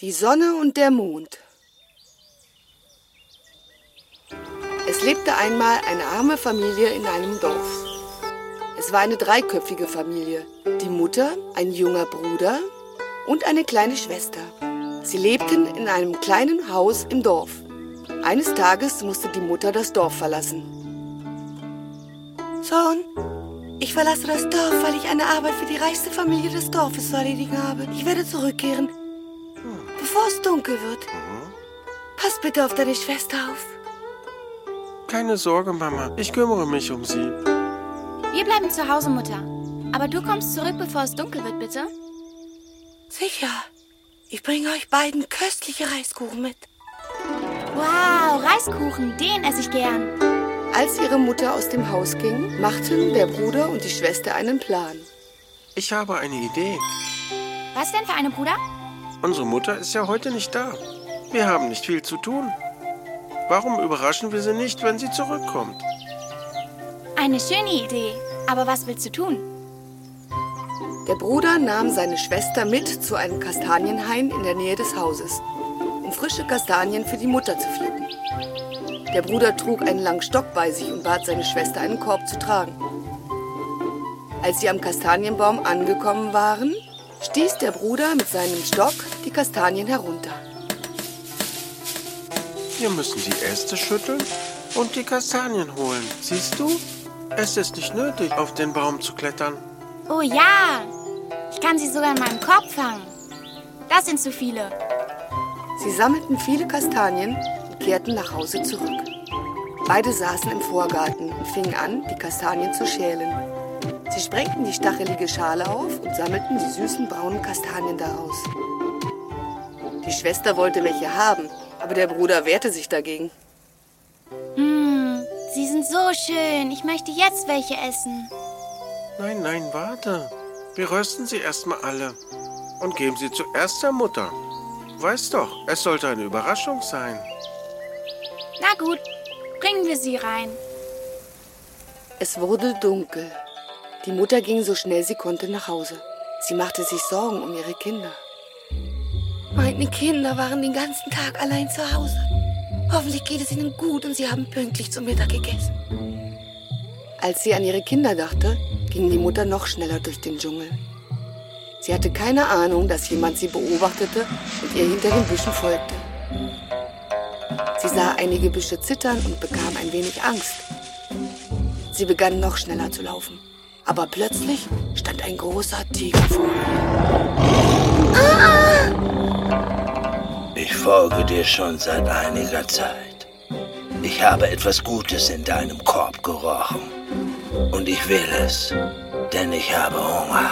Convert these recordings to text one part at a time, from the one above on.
Die Sonne und der Mond. Es lebte einmal eine arme Familie in einem Dorf. Es war eine dreiköpfige Familie. Die Mutter, ein junger Bruder und eine kleine Schwester. Sie lebten in einem kleinen Haus im Dorf. Eines Tages musste die Mutter das Dorf verlassen. Sohn, ich verlasse das Dorf, weil ich eine Arbeit für die reichste Familie des Dorfes zu erledigen habe. Ich werde zurückkehren bevor es dunkel wird. Mhm. Pass bitte auf deine Schwester auf. Keine Sorge, Mama. Ich kümmere mich um sie. Wir bleiben zu Hause, Mutter. Aber du kommst zurück, bevor es dunkel wird, bitte? Sicher. Ich bringe euch beiden köstliche Reiskuchen mit. Wow, Reiskuchen, den esse ich gern. Als ihre Mutter aus dem Haus ging, machten der Bruder und die Schwester einen Plan. Ich habe eine Idee. Was denn für eine, Bruder? Unsere Mutter ist ja heute nicht da. Wir haben nicht viel zu tun. Warum überraschen wir sie nicht, wenn sie zurückkommt? Eine schöne Idee. Aber was willst du tun? Der Bruder nahm seine Schwester mit zu einem Kastanienhain in der Nähe des Hauses, um frische Kastanien für die Mutter zu pflücken. Der Bruder trug einen langen Stock bei sich und bat seine Schwester, einen Korb zu tragen. Als sie am Kastanienbaum angekommen waren, stieß der Bruder mit seinem Stock die Kastanien herunter. Wir müssen die Äste schütteln und die Kastanien holen. Siehst du? Es ist nicht nötig, auf den Baum zu klettern. Oh ja! Ich kann sie sogar in meinem Korb fangen. Das sind zu viele. Sie sammelten viele Kastanien und kehrten nach Hause zurück. Beide saßen im Vorgarten und fingen an, die Kastanien zu schälen. Sie sprengten die stachelige Schale auf und sammelten die süßen braunen Kastanien daraus. Die Schwester wollte welche haben, aber der Bruder wehrte sich dagegen. Hm, sie sind so schön. Ich möchte jetzt welche essen. Nein, nein, warte. Wir rösten sie erstmal alle und geben sie zuerst der Mutter. Weiß doch, es sollte eine Überraschung sein. Na gut, bringen wir sie rein. Es wurde dunkel. Die Mutter ging so schnell sie konnte nach Hause. Sie machte sich Sorgen um ihre Kinder. Meine Kinder waren den ganzen Tag allein zu Hause. Hoffentlich geht es ihnen gut und sie haben pünktlich zum Mittag gegessen. Als sie an ihre Kinder dachte, ging die Mutter noch schneller durch den Dschungel. Sie hatte keine Ahnung, dass jemand sie beobachtete und ihr hinter den Büschen folgte. Sie sah einige Büsche zittern und bekam ein wenig Angst. Sie begann noch schneller zu laufen. Aber plötzlich stand ein großer Tiger vor ihr. Ich folge dir schon seit einiger Zeit. Ich habe etwas Gutes in deinem Korb gerochen. Und ich will es, denn ich habe Hunger.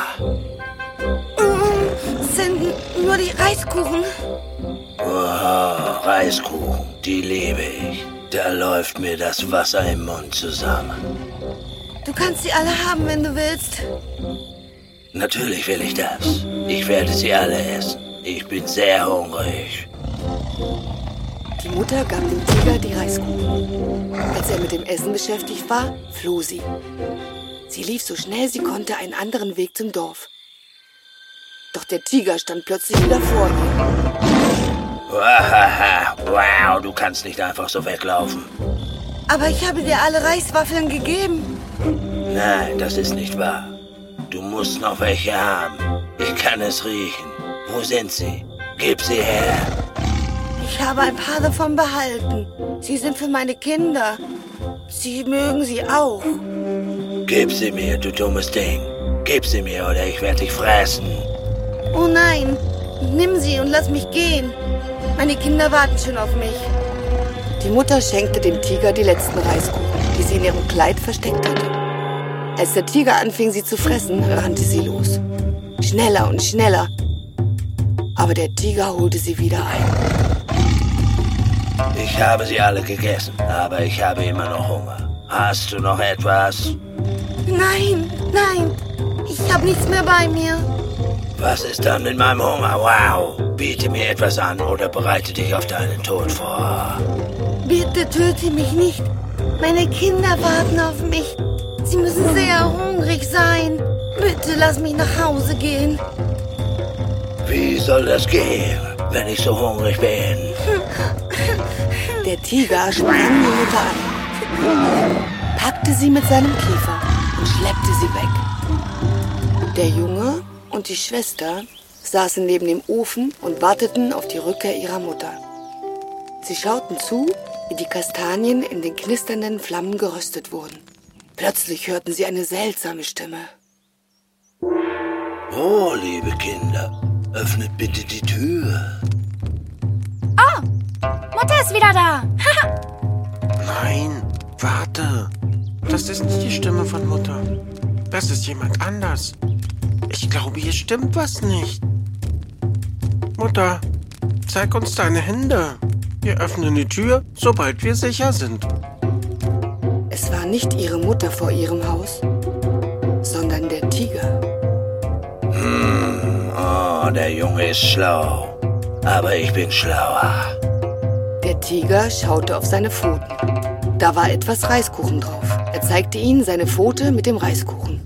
sind nur die Reiskuchen. Oh, Reiskuchen, die liebe ich. Da läuft mir das Wasser im Mund zusammen. Du kannst sie alle haben, wenn du willst. Natürlich will ich das. Ich werde sie alle essen. Ich bin sehr hungrig. Die Mutter gab dem Tiger die Reiskuchen. Als er mit dem Essen beschäftigt war, floh sie. Sie lief so schnell sie konnte einen anderen Weg zum Dorf. Doch der Tiger stand plötzlich wieder vor ihr. Wow, du kannst nicht einfach so weglaufen. Aber ich habe dir alle Reiswaffeln gegeben. Nein, das ist nicht wahr. Du musst noch welche haben. Ich kann es riechen. Wo sind sie? Gib sie her. Ich habe ein paar davon behalten. Sie sind für meine Kinder. Sie mögen sie auch. Gib sie mir, du dummes Ding. Gib sie mir oder ich werde dich fressen. Oh nein, nimm sie und lass mich gehen. Meine Kinder warten schon auf mich. Die Mutter schenkte dem Tiger die letzten Reiskuchen, die sie in ihrem Kleid versteckt hatte. Als der Tiger anfing, sie zu fressen, rannte sie los. Schneller und schneller. Aber der Tiger holte sie wieder ein. Ich habe sie alle gegessen, aber ich habe immer noch Hunger. Hast du noch etwas? Nein, nein. Ich habe nichts mehr bei mir. Was ist dann mit meinem Hunger? Wow. Biete mir etwas an oder bereite dich auf deinen Tod vor. Bitte töte mich nicht. Meine Kinder warten auf mich. Sie müssen sehr hungrig sein. Bitte lass mich nach Hause gehen. Wie soll das gehen? wenn ich so hungrig bin. Der Tiger sprang die Mutter an, packte sie mit seinem Kiefer und schleppte sie weg. Der Junge und die Schwester saßen neben dem Ofen und warteten auf die Rückkehr ihrer Mutter. Sie schauten zu, wie die Kastanien in den knisternden Flammen geröstet wurden. Plötzlich hörten sie eine seltsame Stimme. Oh, liebe Kinder, öffnet bitte die Tür. Mutter ist wieder da. Nein, warte. Das ist nicht die Stimme von Mutter. Das ist jemand anders. Ich glaube, hier stimmt was nicht. Mutter, zeig uns deine Hände. Wir öffnen die Tür, sobald wir sicher sind. Es war nicht ihre Mutter vor ihrem Haus, sondern der Tiger. Oh, der Junge ist schlau. Aber ich bin schlauer. Der Tiger schaute auf seine Pfoten. Da war etwas Reiskuchen drauf. Er zeigte ihnen seine Pfote mit dem Reiskuchen.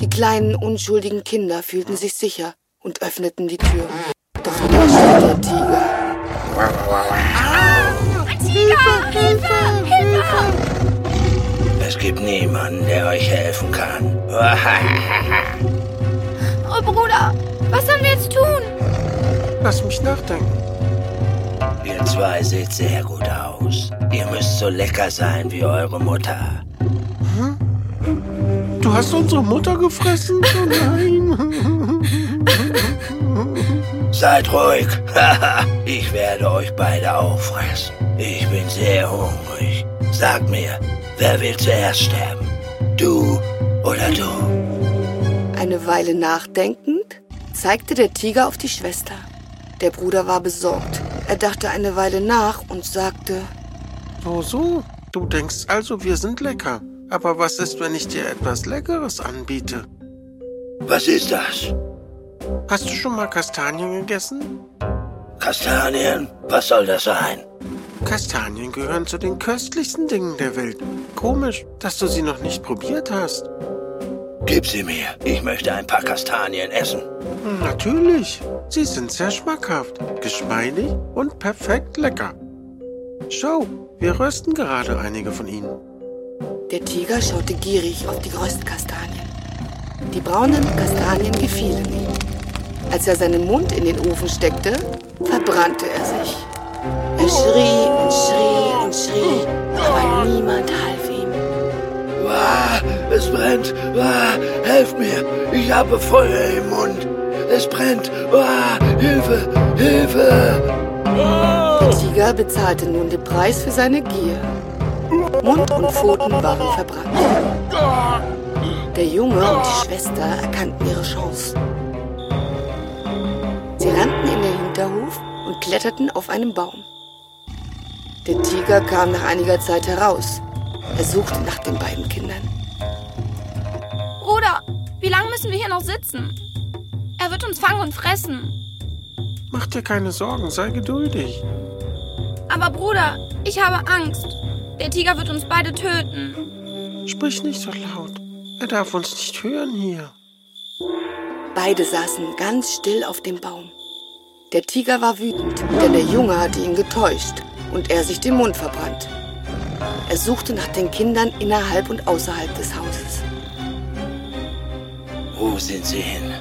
Die kleinen, unschuldigen Kinder fühlten sich sicher und öffneten die Tür. Doch da stand der Tiger. Tiger, Hilfe, Hilfe! Es gibt niemanden, der euch helfen kann. Oh, Bruder, was sollen wir jetzt tun? Lass mich nachdenken. Ihr zwei seht sehr gut aus. Ihr müsst so lecker sein wie eure Mutter. Du hast unsere Mutter gefressen? Oh nein. Seid ruhig. ich werde euch beide auffressen. Ich bin sehr hungrig. Sagt mir, wer will zuerst sterben? Du oder du? Eine Weile nachdenkend zeigte der Tiger auf die Schwester. Der Bruder war besorgt. Er dachte eine Weile nach und sagte, So, so. Du denkst also, wir sind lecker. Aber was ist, wenn ich dir etwas Leckeres anbiete? Was ist das? Hast du schon mal Kastanien gegessen? Kastanien? Was soll das sein? Kastanien gehören zu den köstlichsten Dingen der Welt. Komisch, dass du sie noch nicht probiert hast. Gib sie mir. Ich möchte ein paar Kastanien essen. Hm, Natürlich. Sie sind sehr schmackhaft, geschmeidig und perfekt lecker. Schau, wir rösten gerade einige von ihnen. der Tiger schaute gierig auf die Röstkastanien. Die braunen Kastanien gefielen ihm. Als er seinen Mund in den Ofen steckte, verbrannte er sich. Er schrie und schrie und schrie, aber niemand half ihm. Ah, es brennt. Ah, helft mir. Ich habe Feuer im Mund. Es brennt. Ah, Hilfe, Hilfe. Der Tiger bezahlte nun den Preis für seine Gier. Mund und Pfoten waren verbrannt. Der Junge und die Schwester erkannten ihre Chance. Sie rannten in den Hinterhof und kletterten auf einen Baum. Der Tiger kam nach einiger Zeit heraus. Er suchte nach den beiden Kindern. Bruder, wie lange müssen wir hier noch sitzen? Er wird uns fangen und fressen. Mach dir keine Sorgen, sei geduldig. Aber Bruder, ich habe Angst. Der Tiger wird uns beide töten. Sprich nicht so laut. Er darf uns nicht hören hier. Beide saßen ganz still auf dem Baum. Der Tiger war wütend, denn der Junge hatte ihn getäuscht und er sich den Mund verbrannt. Er suchte nach den Kindern innerhalb und außerhalb des Hauses. Wo sind sie hin?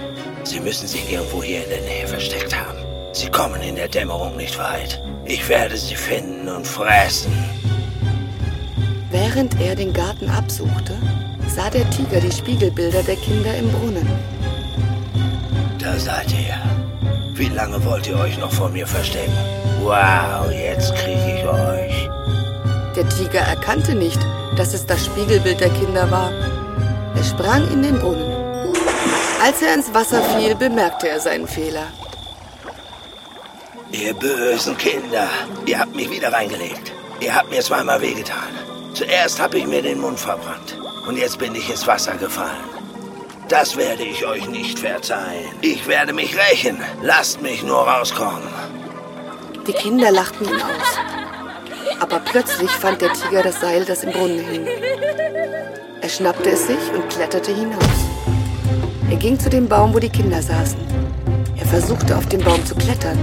Sie müssen sich irgendwo hier in der Nähe versteckt haben. Sie kommen in der Dämmerung nicht weit. Ich werde sie finden und fressen. Während er den Garten absuchte, sah der Tiger die Spiegelbilder der Kinder im Brunnen. Da seid ihr. Wie lange wollt ihr euch noch vor mir verstecken? Wow, jetzt kriege ich euch. Der Tiger erkannte nicht, dass es das Spiegelbild der Kinder war. Er sprang in den Brunnen. Als er ins Wasser fiel, bemerkte er seinen Fehler. Ihr bösen Kinder, ihr habt mich wieder reingelegt. Ihr habt mir zweimal wehgetan. Zuerst habe ich mir den Mund verbrannt und jetzt bin ich ins Wasser gefallen. Das werde ich euch nicht verzeihen. Ich werde mich rächen. Lasst mich nur rauskommen. Die Kinder lachten ihn aus. Aber plötzlich fand der Tiger das Seil, das im Brunnen hing. Er schnappte es sich und kletterte hinaus. Er ging zu dem Baum, wo die Kinder saßen. Er versuchte auf den Baum zu klettern,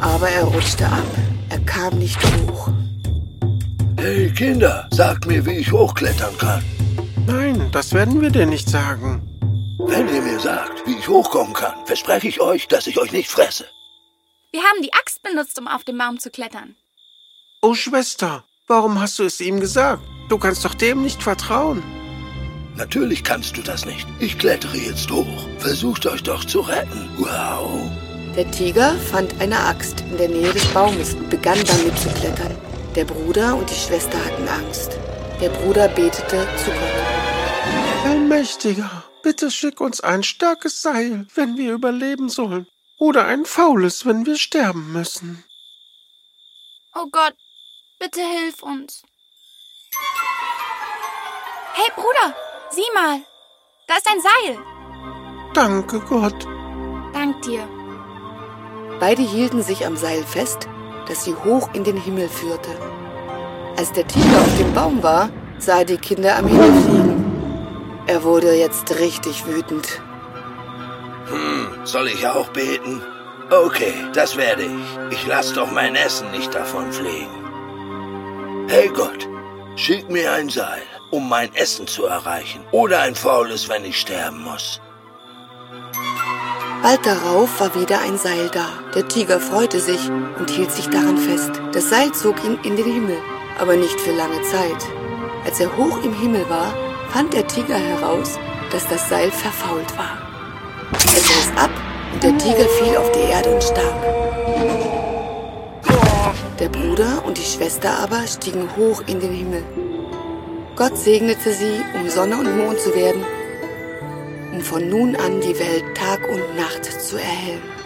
Aber er rutschte ab. Er kam nicht hoch. Hey Kinder, sagt mir, wie ich hochklettern kann. Nein, das werden wir dir nicht sagen. Wenn ihr mir sagt, wie ich hochkommen kann, verspreche ich euch, dass ich euch nicht fresse. Wir haben die Axt benutzt, um auf den Baum zu klettern. Oh Schwester, warum hast du es ihm gesagt? Du kannst doch dem nicht vertrauen. Natürlich kannst du das nicht. Ich klettere jetzt hoch. Versucht euch doch zu retten. Wow. Der Tiger fand eine Axt in der Nähe des Baumes und begann damit zu klettern. Der Bruder und die Schwester hatten Angst. Der Bruder betete zu Gott. Allmächtiger, bitte schick uns ein starkes Seil, wenn wir überleben sollen. Oder ein faules, wenn wir sterben müssen. Oh Gott, bitte hilf uns. Hey Bruder, sieh mal. Da ist ein Seil. Danke Gott. Dank dir. Beide hielten sich am Seil fest, das sie hoch in den Himmel führte. Als der Tiger auf dem Baum war, sah er die Kinder am Himmel fliegen. Er wurde jetzt richtig wütend. Hm, soll ich auch beten? Okay, das werde ich. Ich lass doch mein Essen nicht davon fliegen. Hey Gott, schick mir ein Seil, um mein Essen zu erreichen. Oder ein faules, wenn ich sterben muss. Bald darauf war wieder ein Seil da. Der Tiger freute sich und hielt sich daran fest. Das Seil zog ihn in den Himmel, aber nicht für lange Zeit. Als er hoch im Himmel war, fand der Tiger heraus, dass das Seil verfault war. Es riss ab und der Tiger fiel auf die Erde und starb. Der Bruder und die Schwester aber stiegen hoch in den Himmel. Gott segnete sie, um Sonne und Mond zu werden um von nun an die Welt Tag und Nacht zu erhellen.